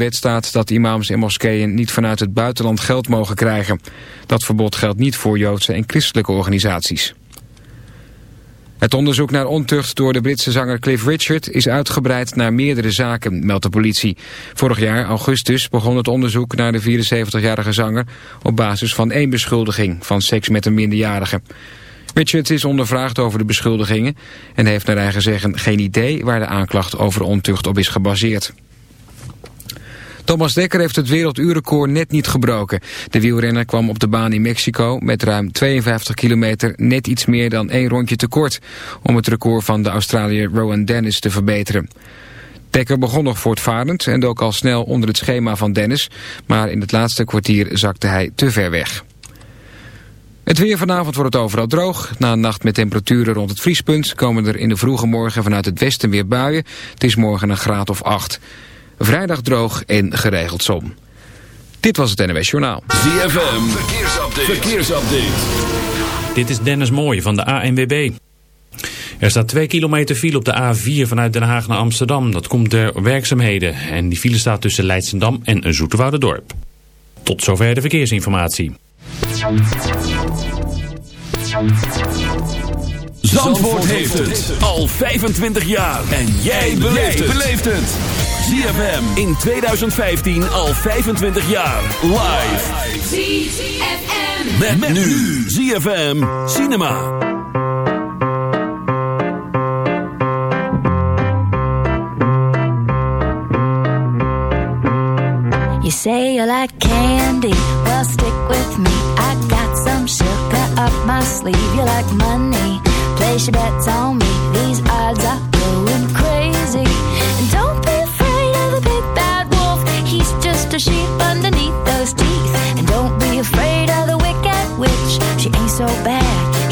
wet staat dat imams en moskeeën niet vanuit het buitenland geld mogen krijgen. Dat verbod geldt niet voor Joodse en christelijke organisaties. Het onderzoek naar ontucht door de Britse zanger Cliff Richard is uitgebreid naar meerdere zaken, meldt de politie. Vorig jaar, augustus, begon het onderzoek naar de 74-jarige zanger op basis van één beschuldiging van seks met een minderjarige. Richard is ondervraagd over de beschuldigingen en heeft naar eigen zeggen geen idee waar de aanklacht over ontucht op is gebaseerd. Thomas Dekker heeft het werelduurrecord net niet gebroken. De wielrenner kwam op de baan in Mexico met ruim 52 kilometer net iets meer dan één rondje tekort... om het record van de Australiër Rowan Dennis te verbeteren. Dekker begon nog voortvarend en dook al snel onder het schema van Dennis... maar in het laatste kwartier zakte hij te ver weg. Het weer vanavond wordt overal droog. Na een nacht met temperaturen rond het vriespunt... komen er in de vroege morgen vanuit het westen weer buien. Het is morgen een graad of acht. Vrijdag droog en geregeld zon. Dit was het NWS Journaal. ZFM, verkeersupdate. verkeersupdate. Dit is Dennis Mooij van de ANWB. Er staat 2 kilometer file op de A4 vanuit Den Haag naar Amsterdam. Dat komt door werkzaamheden. En die file staat tussen Leidsendam en Zoeterwouderdorp. Tot zover de verkeersinformatie. Zandvoort heeft het al 25 jaar. En jij beleeft het. ZFM in 2015 al 25 jaar. Live. ZFM. Met, met nu. ZFM Cinema. You say you like candy, well stick with me. I got some sugar up my sleeve. You like money, place your bets on me. These odds are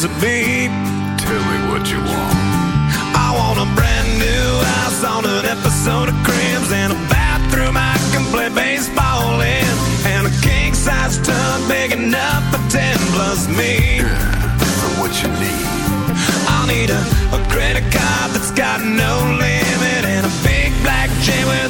To be. Tell me what you want. I want a brand new house on an episode of Cribs and a bathroom I can play baseball in, and a king size tub big enough for ten plus me. what you need? I'll need a, a credit card that's got no limit and a big black chain with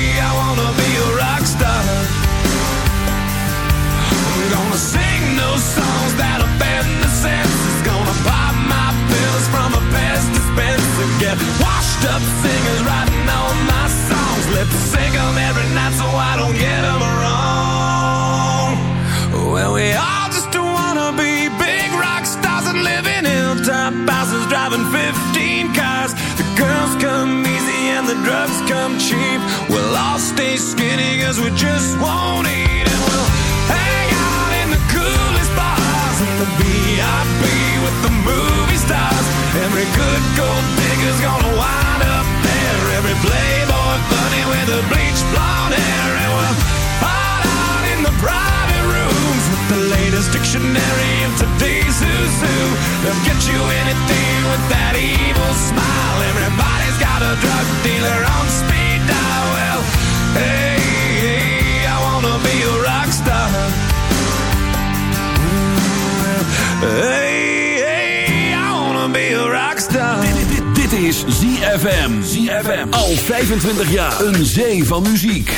drugs come cheap. We'll all stay skinny cause we just won't eat. And we'll dictionary of today's zoo. They'll get you anything with that evil smile. Everybody's got a drug dealer on speed dial. Well, hey, hey I wanna be a rock star. Hey, hey, I wanna be a rockstar. Dit, dit, dit is ZFM. ZFM. Al 25 jaar. Een zee van muziek.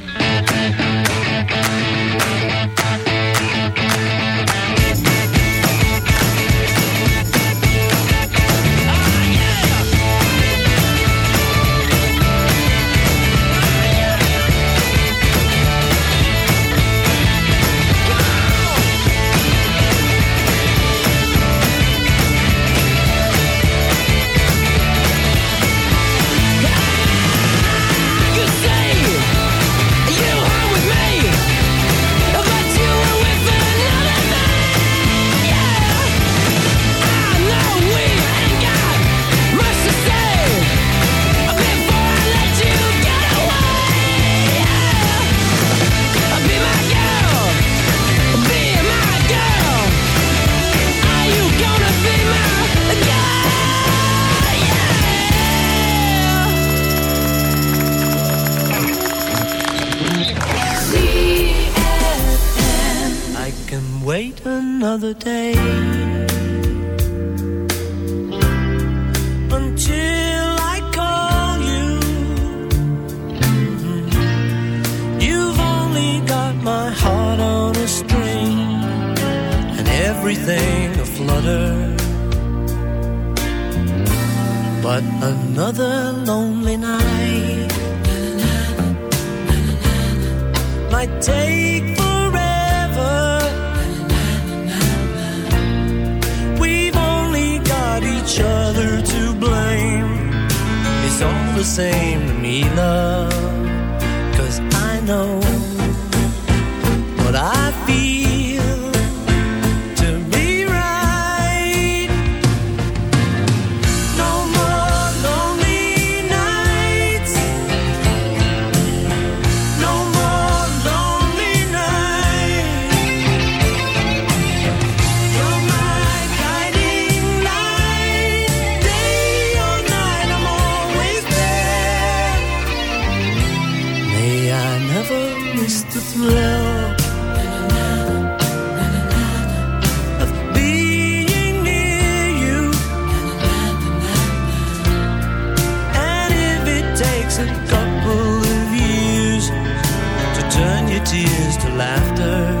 Laughter.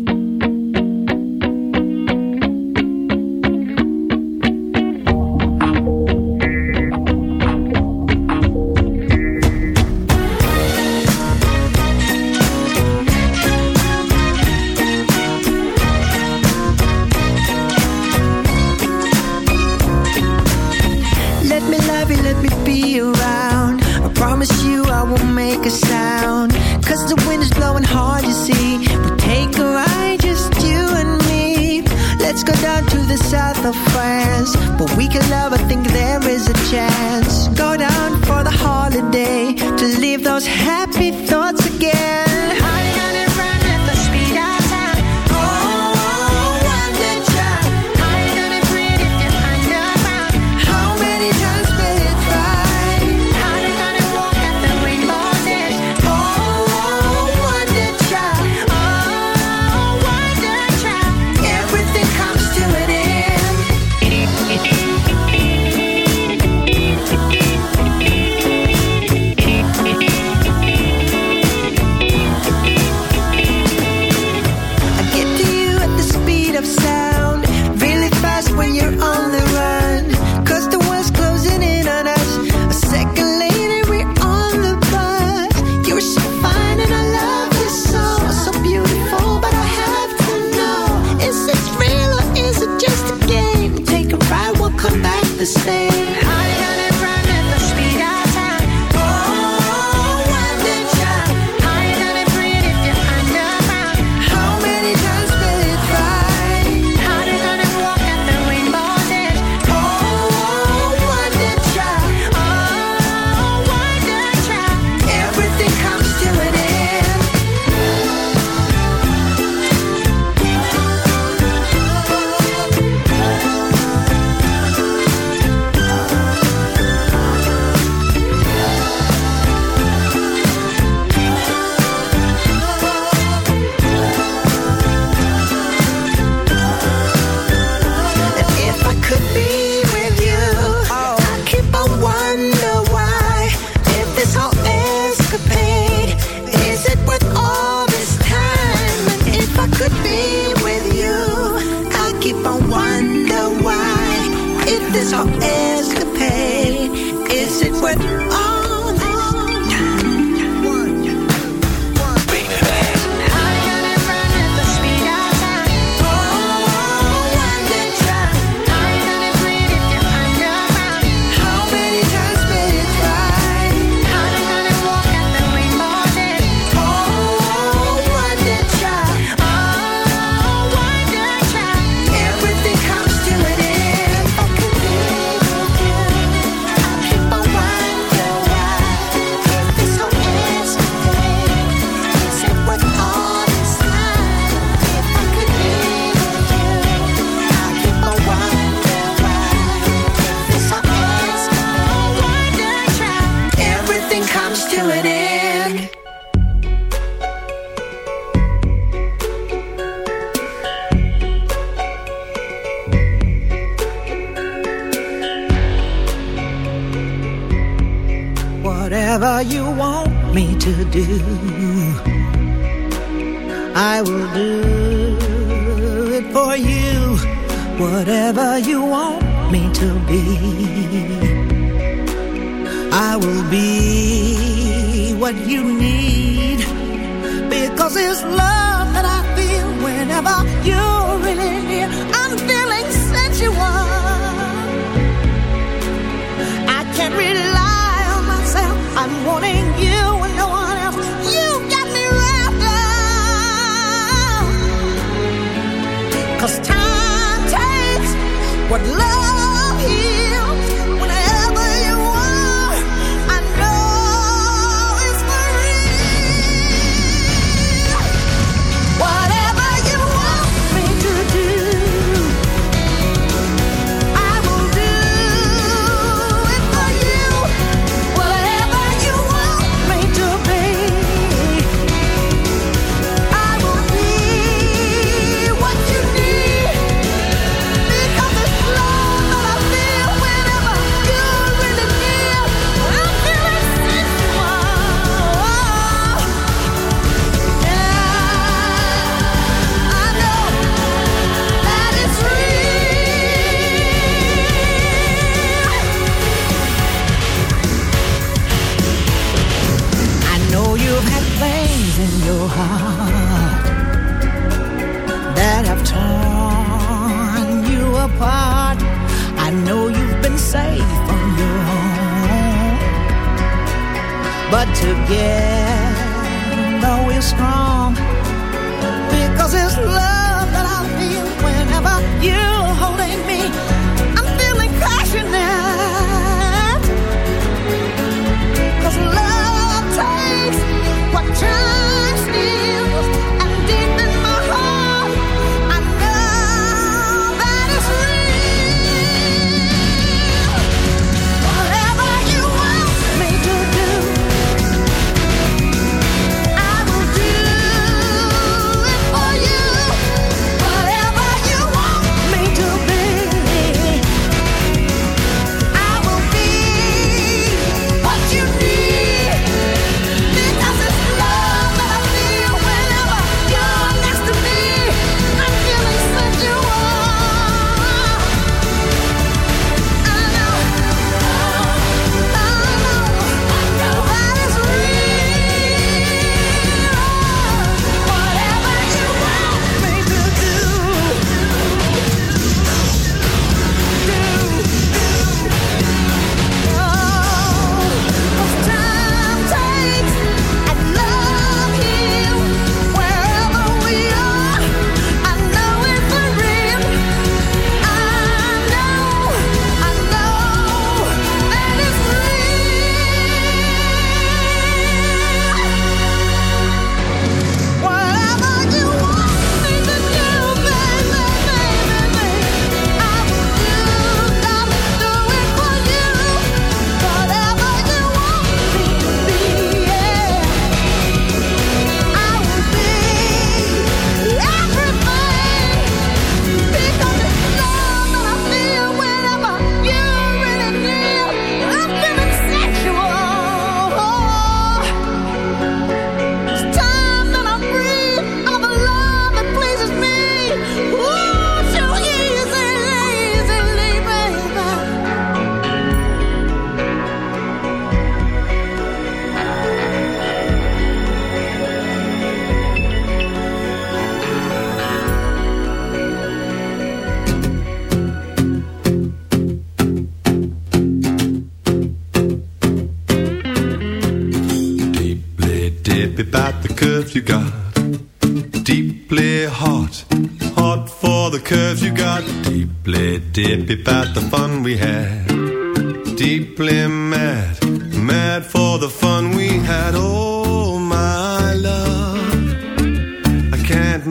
our escapade? Is it worth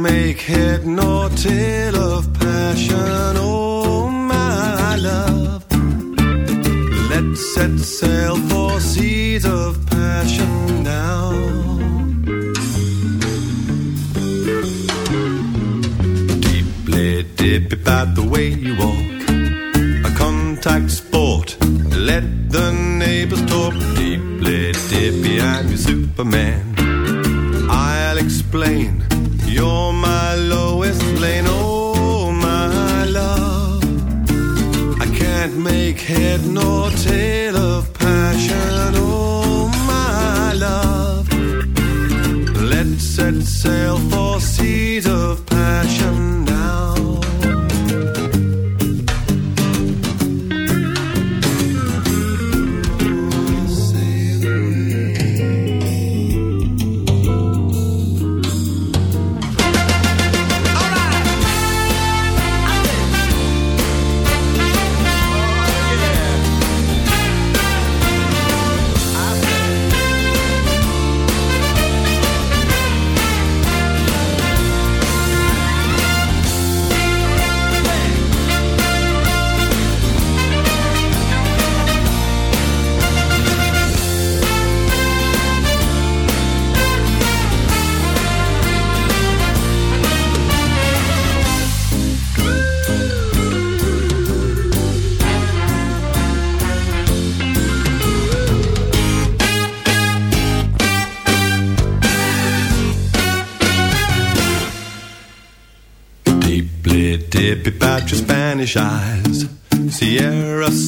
make head nor tail of passion, oh my love. Let's set sail for seas of passion now. Deeply dippy about the way you walk, a contact sport. Let the neighbors talk. Deeply dippy, I'm your Superman. I'll explain head nor take.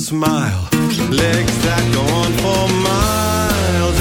smile, legs that go on for miles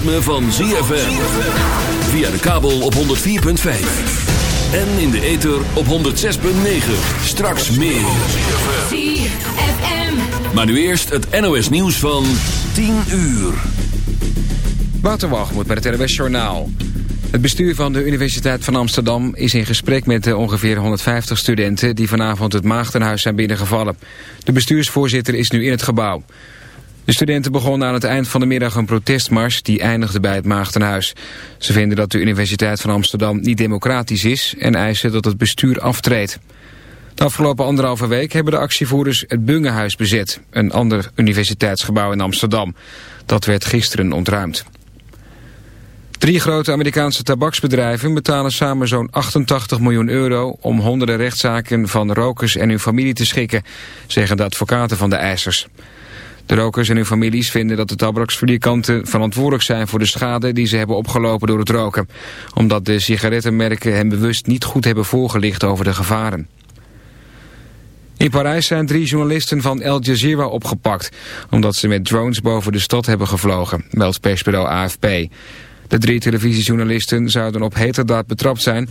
ritme van ZFM. Via de kabel op 104.5. En in de ether op 106.9. Straks meer. ZFM. Maar nu eerst het NOS nieuws van 10 uur. Waterwalgemoed met het RWS Journaal. Het bestuur van de Universiteit van Amsterdam is in gesprek met de ongeveer 150 studenten die vanavond het Maagdenhuis zijn binnengevallen. De bestuursvoorzitter is nu in het gebouw. De studenten begonnen aan het eind van de middag een protestmars die eindigde bij het Maagdenhuis. Ze vinden dat de Universiteit van Amsterdam niet democratisch is en eisen dat het bestuur aftreedt. De afgelopen anderhalve week hebben de actievoerders het Bungehuis bezet, een ander universiteitsgebouw in Amsterdam. Dat werd gisteren ontruimd. Drie grote Amerikaanse tabaksbedrijven betalen samen zo'n 88 miljoen euro om honderden rechtszaken van rokers en hun familie te schikken, zeggen de advocaten van de eisers. De rokers en hun families vinden dat de tabaksfabrikanten verantwoordelijk zijn voor de schade die ze hebben opgelopen door het roken, omdat de sigarettenmerken hen bewust niet goed hebben voorgelicht over de gevaren. In Parijs zijn drie journalisten van Al Jazeera opgepakt... omdat ze met drones boven de stad hebben gevlogen, meldt persbureau AFP. De drie televisiejournalisten zouden op heterdaad betrapt zijn...